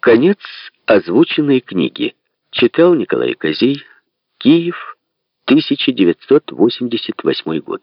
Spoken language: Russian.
Конец озвученной книги. Читал Николай Козей. Киев, 1988 год.